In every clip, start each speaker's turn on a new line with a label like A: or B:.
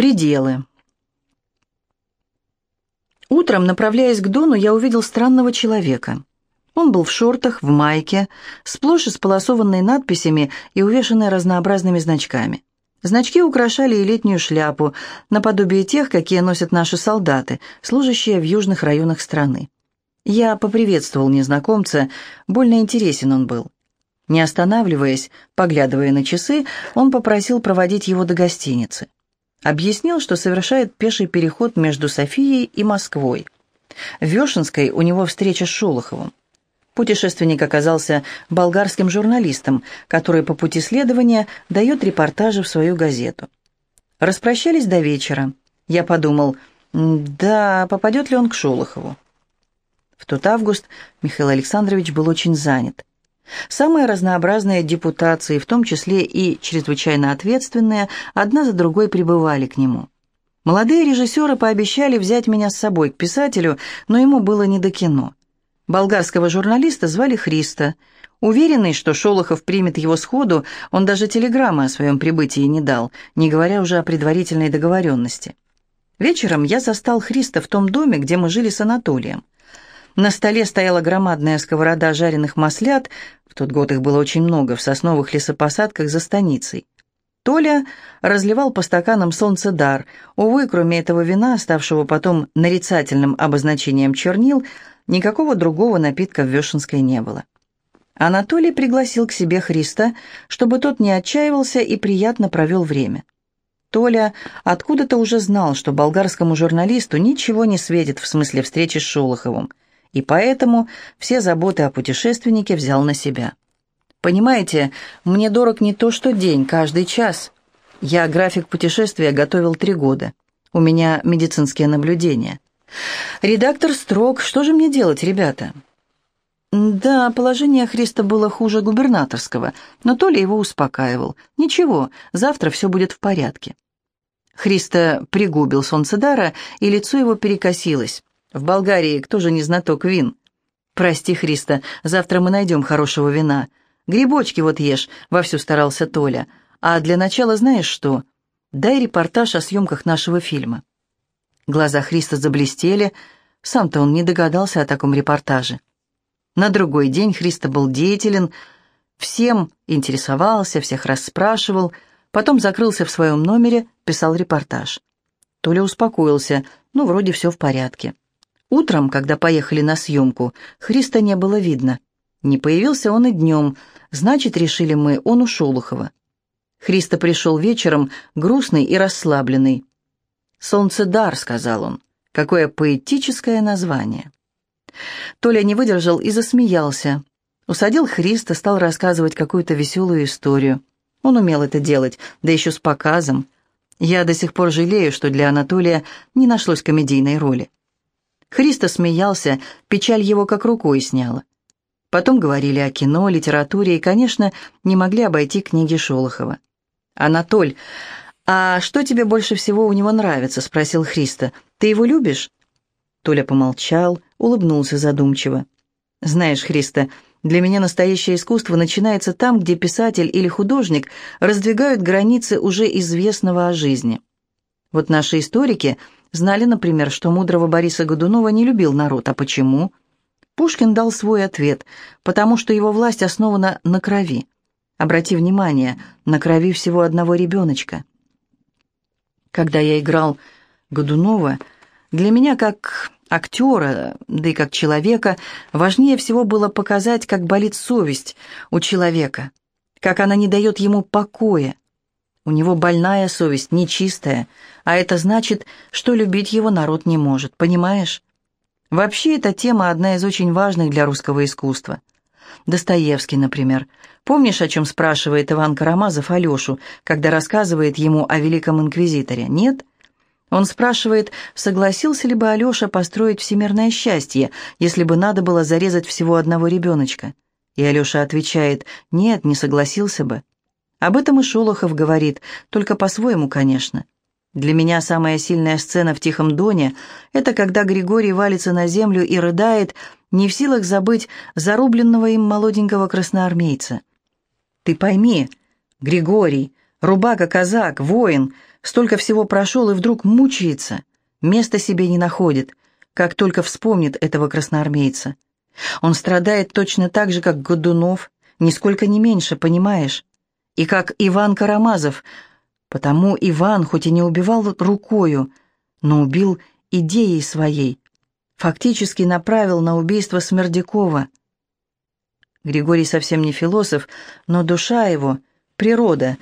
A: Пределы. Утром, направляясь к Дону, я увидел странного человека. Он был в шортах, в майке, сплошь исполосованной надписями и увешанной разнообразными значками. Значки украшали и летнюю шляпу, наподобие тех, какие носят наши солдаты, служащие в южных районах страны. Я поприветствовал незнакомца, больно интересен он был. Не останавливаясь, поглядывая на часы, он попросил проводить его до гостиницы. Объяснил, что совершает пеший переход между Софией и Москвой. В Вешенской у него встреча с Шолоховым. Путешественник оказался болгарским журналистом, который по пути следования дает репортажи в свою газету. Распрощались до вечера. Я подумал, да, попадет ли он к Шолохову. В тот август Михаил Александрович был очень занят. Самые разнообразные депутации, в том числе и чрезвычайно ответственные, одна за другой прибывали к нему. Молодые режиссеры пообещали взять меня с собой к писателю, но ему было не до кино. Болгарского журналиста звали Христа. Уверенный, что Шолохов примет его сходу, он даже телеграммы о своем прибытии не дал, не говоря уже о предварительной договоренности. Вечером я застал Христа в том доме, где мы жили с Анатолием. На столе стояла громадная сковорода жареных маслят, в тот год их было очень много, в сосновых лесопосадках за станицей. Толя разливал по стаканам солнцедар. Увы, кроме этого вина, ставшего потом нарицательным обозначением чернил, никакого другого напитка в Вешенской не было. Анатолий пригласил к себе Христа, чтобы тот не отчаивался и приятно провел время. Толя откуда-то уже знал, что болгарскому журналисту ничего не светит в смысле встречи с Шолоховым – и поэтому все заботы о путешественнике взял на себя. «Понимаете, мне дорог не то что день, каждый час. Я график путешествия готовил три года. У меня медицинские наблюдения. Редактор строг, что же мне делать, ребята?» Да, положение Христа было хуже губернаторского, но Толя его успокаивал. «Ничего, завтра все будет в порядке». Христа пригубил солнцедара, и лицо его перекосилось. В Болгарии кто же не знаток вин? Прости, Христа, завтра мы найдем хорошего вина. Грибочки вот ешь, вовсю старался Толя. А для начала знаешь что? Дай репортаж о съемках нашего фильма. Глаза Христа заблестели, сам-то он не догадался о таком репортаже. На другой день Христа был деятелен, всем интересовался, всех расспрашивал, потом закрылся в своем номере, писал репортаж. Толя успокоился, ну, вроде все в порядке. Утром, когда поехали на съемку, Христа не было видно. Не появился он и днем, значит, решили мы, он у Шолохова. Христа пришел вечером, грустный и расслабленный. «Солнцедар», — сказал он, — «какое поэтическое название». Толя не выдержал и засмеялся. Усадил Христа, стал рассказывать какую-то веселую историю. Он умел это делать, да еще с показом. Я до сих пор жалею, что для Анатолия не нашлось комедийной роли. Христо смеялся, печаль его как рукой сняла. Потом говорили о кино, литературе и, конечно, не могли обойти книги Шолохова. «Анатоль, а что тебе больше всего у него нравится?» — спросил Христо. «Ты его любишь?» Толя помолчал, улыбнулся задумчиво. «Знаешь, Христо, для меня настоящее искусство начинается там, где писатель или художник раздвигают границы уже известного о жизни. Вот наши историки — Знали, например, что мудрого Бориса Годунова не любил народ. А почему? Пушкин дал свой ответ, потому что его власть основана на крови. Обрати внимание, на крови всего одного ребеночка. Когда я играл Годунова, для меня как актера, да и как человека, важнее всего было показать, как болит совесть у человека, как она не дает ему покоя, у него больная совесть, нечистая, а это значит, что любить его народ не может, понимаешь? Вообще, эта тема одна из очень важных для русского искусства. Достоевский, например. Помнишь, о чем спрашивает Иван Карамазов Алешу, когда рассказывает ему о Великом Инквизиторе? Нет? Он спрашивает, согласился ли бы Алеша построить всемирное счастье, если бы надо было зарезать всего одного ребеночка. И Алеша отвечает, нет, не согласился бы. Об этом и Шолохов говорит, только по-своему, конечно. Для меня самая сильная сцена в «Тихом доне» — это когда Григорий валится на землю и рыдает, не в силах забыть зарубленного им молоденького красноармейца. Ты пойми, Григорий, Рубака, казак, воин, столько всего прошел и вдруг мучается, места себе не находит, как только вспомнит этого красноармейца. Он страдает точно так же, как Годунов, нисколько не меньше, понимаешь? И как Иван Карамазов, потому Иван хоть и не убивал рукою, но убил идеей своей, фактически направил на убийство Смердякова. Григорий совсем не философ, но душа его, природа,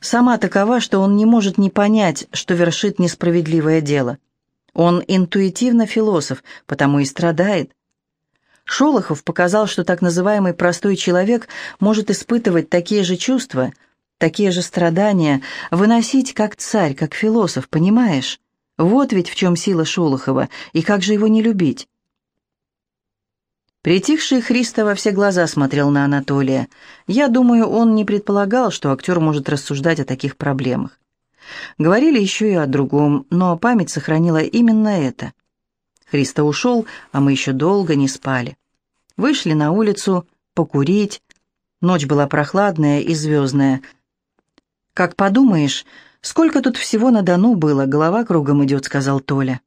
A: сама такова, что он не может не понять, что вершит несправедливое дело. Он интуитивно философ, потому и страдает. Шолохов показал, что так называемый простой человек может испытывать такие же чувства, такие же страдания, выносить как царь, как философ, понимаешь? Вот ведь в чем сила Шолохова, и как же его не любить? Притихший Христо во все глаза смотрел на Анатолия. Я думаю, он не предполагал, что актер может рассуждать о таких проблемах. Говорили еще и о другом, но память сохранила именно это. Христо ушел, а мы еще долго не спали. Вышли на улицу покурить. Ночь была прохладная и звездная. Как подумаешь, «Сколько тут всего на Дону было, голова кругом идет», — сказал Толя.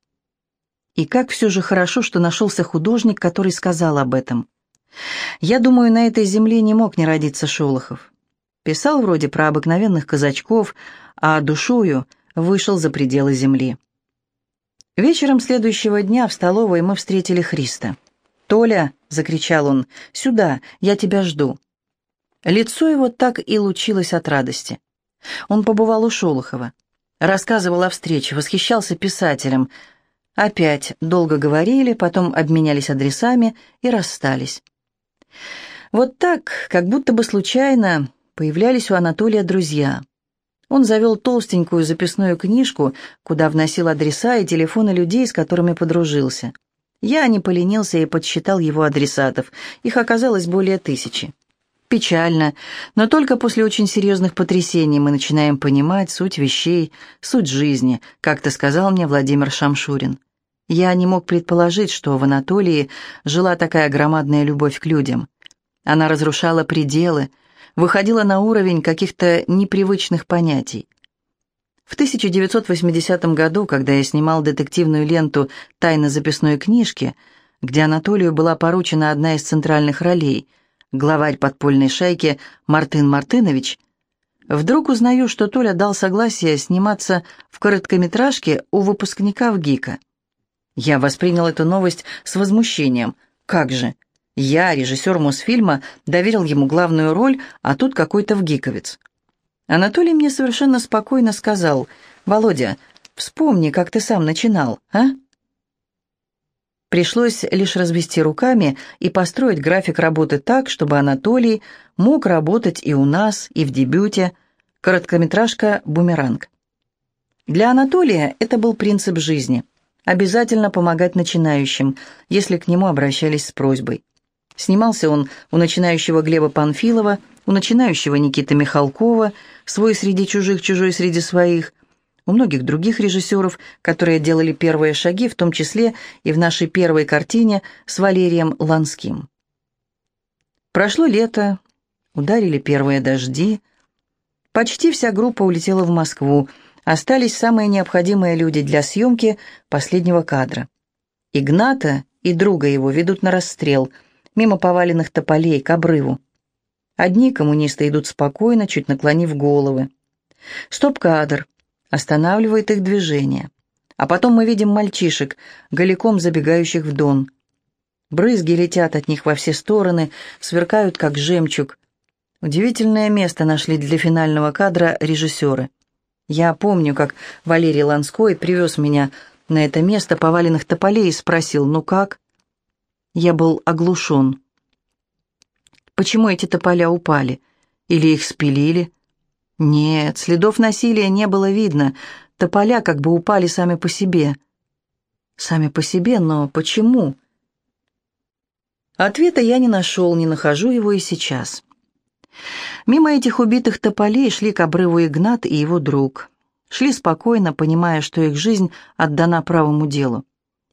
A: И как все же хорошо, что нашелся художник, который сказал об этом. Я думаю, на этой земле не мог не родиться Шолохов. Писал вроде про обыкновенных казачков, а душою вышел за пределы земли. Вечером следующего дня в столовой мы встретили Христа. «Толя!» — закричал он. «Сюда! Я тебя жду!» Лицо его так и лучилось от радости. Он побывал у Шолохова. Рассказывал о встрече, восхищался писателем. Опять долго говорили, потом обменялись адресами и расстались. Вот так, как будто бы случайно, появлялись у Анатолия друзья. Он завел толстенькую записную книжку, куда вносил адреса и телефоны людей, с которыми подружился. Я не поленился и подсчитал его адресатов. Их оказалось более тысячи. Печально, но только после очень серьезных потрясений мы начинаем понимать суть вещей, суть жизни, как-то сказал мне Владимир Шамшурин. Я не мог предположить, что в Анатолии жила такая громадная любовь к людям. Она разрушала пределы, выходила на уровень каких-то непривычных понятий. В 1980 году, когда я снимал детективную ленту «Тайна записной книжки», где Анатолию была поручена одна из центральных ролей – главарь подпольной шайки Мартын Мартынович, вдруг узнаю, что Толя дал согласие сниматься в короткометражке у выпускника в ГИКа. Я воспринял эту новость с возмущением. Как же? Я, режиссер Мосфильма, доверил ему главную роль, а тут какой-то вгиковец. Анатолий мне совершенно спокойно сказал, «Володя, вспомни, как ты сам начинал, а? Пришлось лишь развести руками и построить график работы так, чтобы Анатолий мог работать и у нас, и в дебюте. Короткометражка «Бумеранг». Для Анатолия это был принцип жизни. Обязательно помогать начинающим, если к нему обращались с просьбой. Снимался он у начинающего Глеба Панфилова, у начинающего Никиты Михалкова, свой среди чужих, чужой среди своих, у многих других режиссеров, которые делали первые шаги, в том числе и в нашей первой картине с Валерием Ланским. Прошло лето, ударили первые дожди. Почти вся группа улетела в Москву, остались самые необходимые люди для съемки последнего кадра. Игната и друга его ведут на расстрел, мимо поваленных тополей, к обрыву. Одни коммунисты идут спокойно, чуть наклонив головы. Стоп-кадр останавливает их движение. А потом мы видим мальчишек, голиком забегающих в дон. Брызги летят от них во все стороны, сверкают, как жемчуг. Удивительное место нашли для финального кадра режиссеры. Я помню, как Валерий Ланской привез меня на это место поваленных тополей и спросил, ну как? Я был оглушен. Почему эти тополя упали? Или их спилили? Нет, следов насилия не было видно. Тополя как бы упали сами по себе. Сами по себе, но почему? Ответа я не нашел, не нахожу его и сейчас. Мимо этих убитых тополей шли к обрыву Игнат и его друг. Шли спокойно, понимая, что их жизнь отдана правому делу.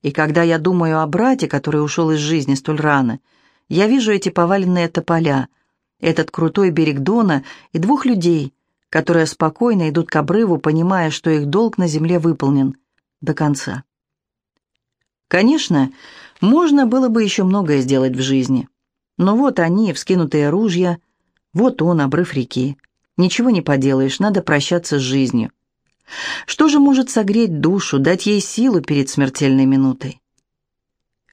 A: И когда я думаю о брате, который ушел из жизни столь рано, я вижу эти поваленные тополя, этот крутой берег Дона и двух людей, которые спокойно идут к обрыву, понимая, что их долг на земле выполнен до конца. Конечно, можно было бы еще многое сделать в жизни. Но вот они, вскинутые ружья, вот он, обрыв реки. Ничего не поделаешь, надо прощаться с жизнью. Что же может согреть душу, дать ей силу перед смертельной минутой?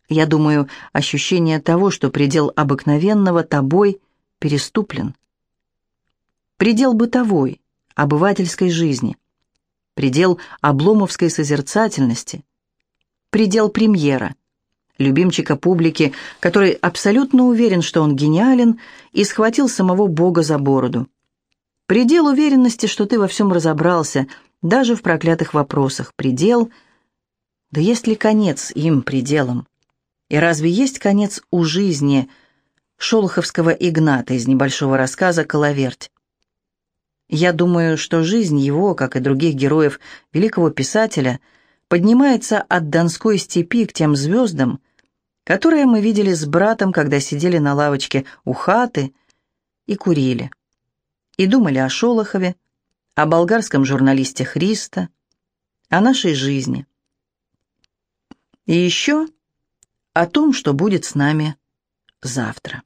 A: Я думаю, ощущение того, что предел обыкновенного тобой переступлен. Предел бытовой, обывательской жизни. Предел обломовской созерцательности. Предел премьера. Любимчика публики, который абсолютно уверен, что он гениален, и схватил самого Бога за бороду. Предел уверенности, что ты во всем разобрался, даже в проклятых вопросах. Предел... Да есть ли конец им пределам? И разве есть конец у жизни шолоховского Игната из небольшого рассказа «Коловерть»? Я думаю, что жизнь его, как и других героев великого писателя, поднимается от Донской степи к тем звездам, которые мы видели с братом, когда сидели на лавочке у хаты и курили. И думали о Шолохове, о болгарском журналисте Христа, о нашей жизни. И еще о том, что будет с нами завтра.